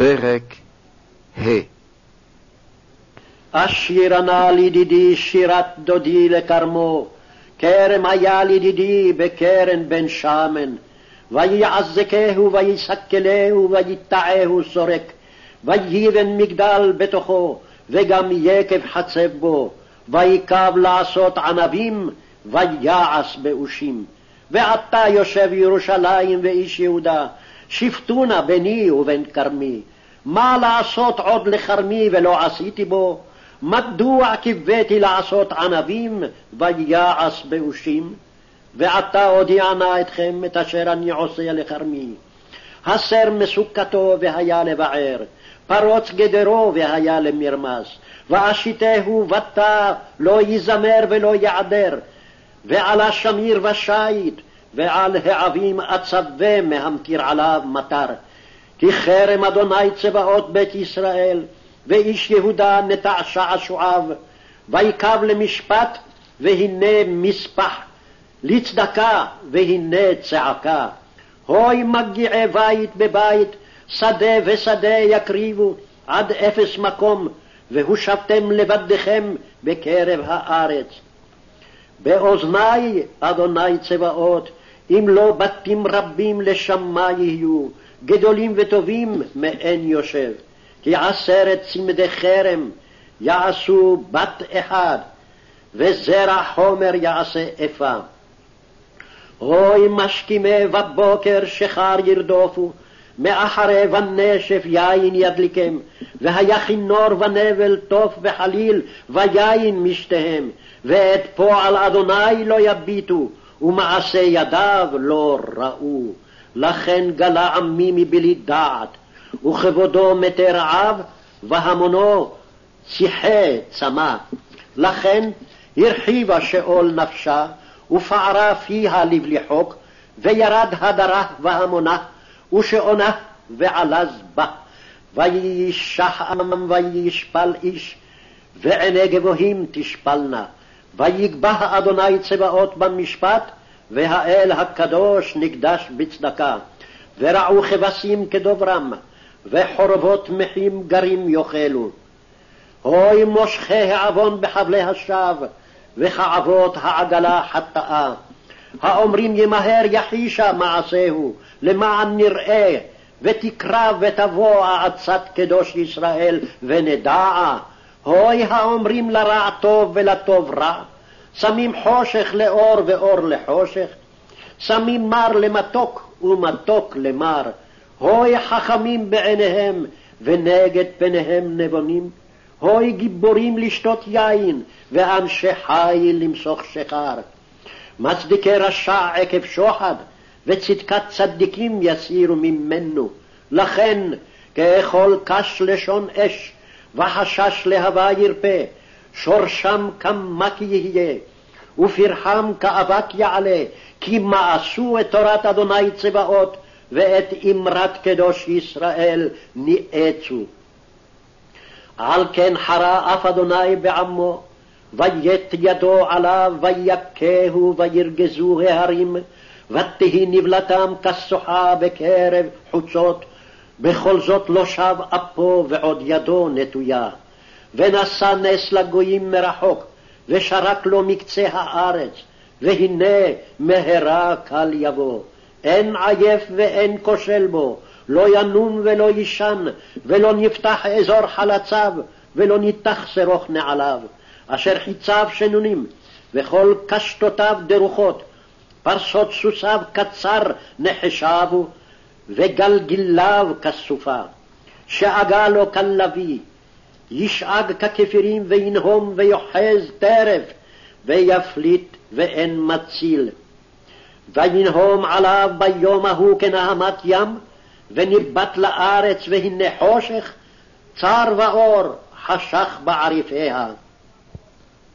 פרק ה' אשירה נא לידידי שירת דודי לכרמו, כרם היה לידידי בקרן בן שמן, ויעזקהו ויסקלהו ויטעהו סורק, ויבן מגדל בתוכו, וגם יקב חצב בו, ויקב לעשות ענבים, ויעש באושים. ועתה יושב ירושלים ואיש יהודה, שפטונה ביני ובין כרמי. מה לעשות עוד לכרמי ולא עשיתי בו? מדוע קיוויתי לעשות ענבים ויעש באושים? ועתה הודיע נא אתכם את אשר אני עושה לכרמי. הסר מסוכתו והיה לבער, פרוץ גדרו והיה למרמס, ואשיתהו בתא לא יזמר ולא יעדר, ועל השמיר ושיט, ועל העבים אצווה מהמטיר עליו מטר. כי חרם אדוני צבאות בית ישראל, ואיש יהודה נטע שעשועיו, ויקב למשפט, והנה מספח, לצדקה, והנה צעקה. הוי מגיעי בית בבית, שדה ושדה יקריבו, עד אפס מקום, והושבתם לבדכם בקרב הארץ. באוזני, אדוני צבאות, אם לא בתים רבים לשמה יהיו, גדולים וטובים מאין יושב. כי עשרת צמדי חרם יעשו בת אחד, וזרע חומר יעשה אפה. אוי משכימי בבוקר שחר ירדופו, מאחרי ונשף יין ידליקם, והיה כינור ונבל תוף וחליל ויין משתיהם, ואת פועל אדוני לא יביטו, ומעשה ידיו לא ראו. לכן גלה עמי מבלי דעת, וכבודו מתי רעב, והמונו שיחי צמא. לכן הרחיבה שאול נפשה, ופערה פיה לבלי חוק, וירד הדרה והמונה, ושעונה ועלז בה. וישח עמם וישפל איש, ועיני גבוהים תשפלנה. ויגבה אדוני צבאות במשפט, והאל הקדוש נקדש בצדקה. ורעו כבשים כדוברם, וחורבות מחים גרים יאכלו. הוי מושכי העוון בחבלי השווא, וכאבות העגלה חטאה. האומרים ימהר יחישה מעשהו, למען נראה, ותקרב ותבוא עצת קדוש ישראל, ונדעה. הוי האומרים לרע טוב ולטוב רע, שמים חושך לאור ואור לחושך, שמים מר למתוק ומתוק למר. הוי חכמים בעיניהם, ונגד פניהם נבונים. הוי גיבורים לשתות יין, ואנשי חיל למסוך שחר. מצדיקי רשע עקב שוחד, וצדקת צדיקים יסירו ממנו. לכן, כאכול קש לשון אש, וחשש להבה ירפה, שורשם כמק יהיה, ופרחם כאבק יעלה, כי מאסו את תורת אדוני צבאות, ואת אמרת קדוש ישראל ניאצו. על כן חרה אף אדוני בעמו, ויית ידו עליו, ויכהו, וירגזו ההרים, ותהי נבלתם כסוחה בקרב חוצות, בכל זאת לא שב אפו ועוד ידו נטויה. ונשא נס לגויים מרחוק, ושרק לו מקצה הארץ, והנה מהרה קל יבוא. אין עייף ואין כושל בו, לא ינום ולא יישן, ולא נפתח אזור חלציו, ולא ניתח שרוך נעליו, אשר חיציו שנונים, וכל קשתותיו דרוכות, פרסות סוסיו קצר נחשבו, וגלגיליו כסופה. שאגה לו כלביא, ישאג ככפירים וינהום ויוחז טרף, ויפליט ואין מציל. וינהום עליו ביום ההוא כנהמת ים, וניבט לארץ, והנה חושך, צר ואור, חשך בעריפיה.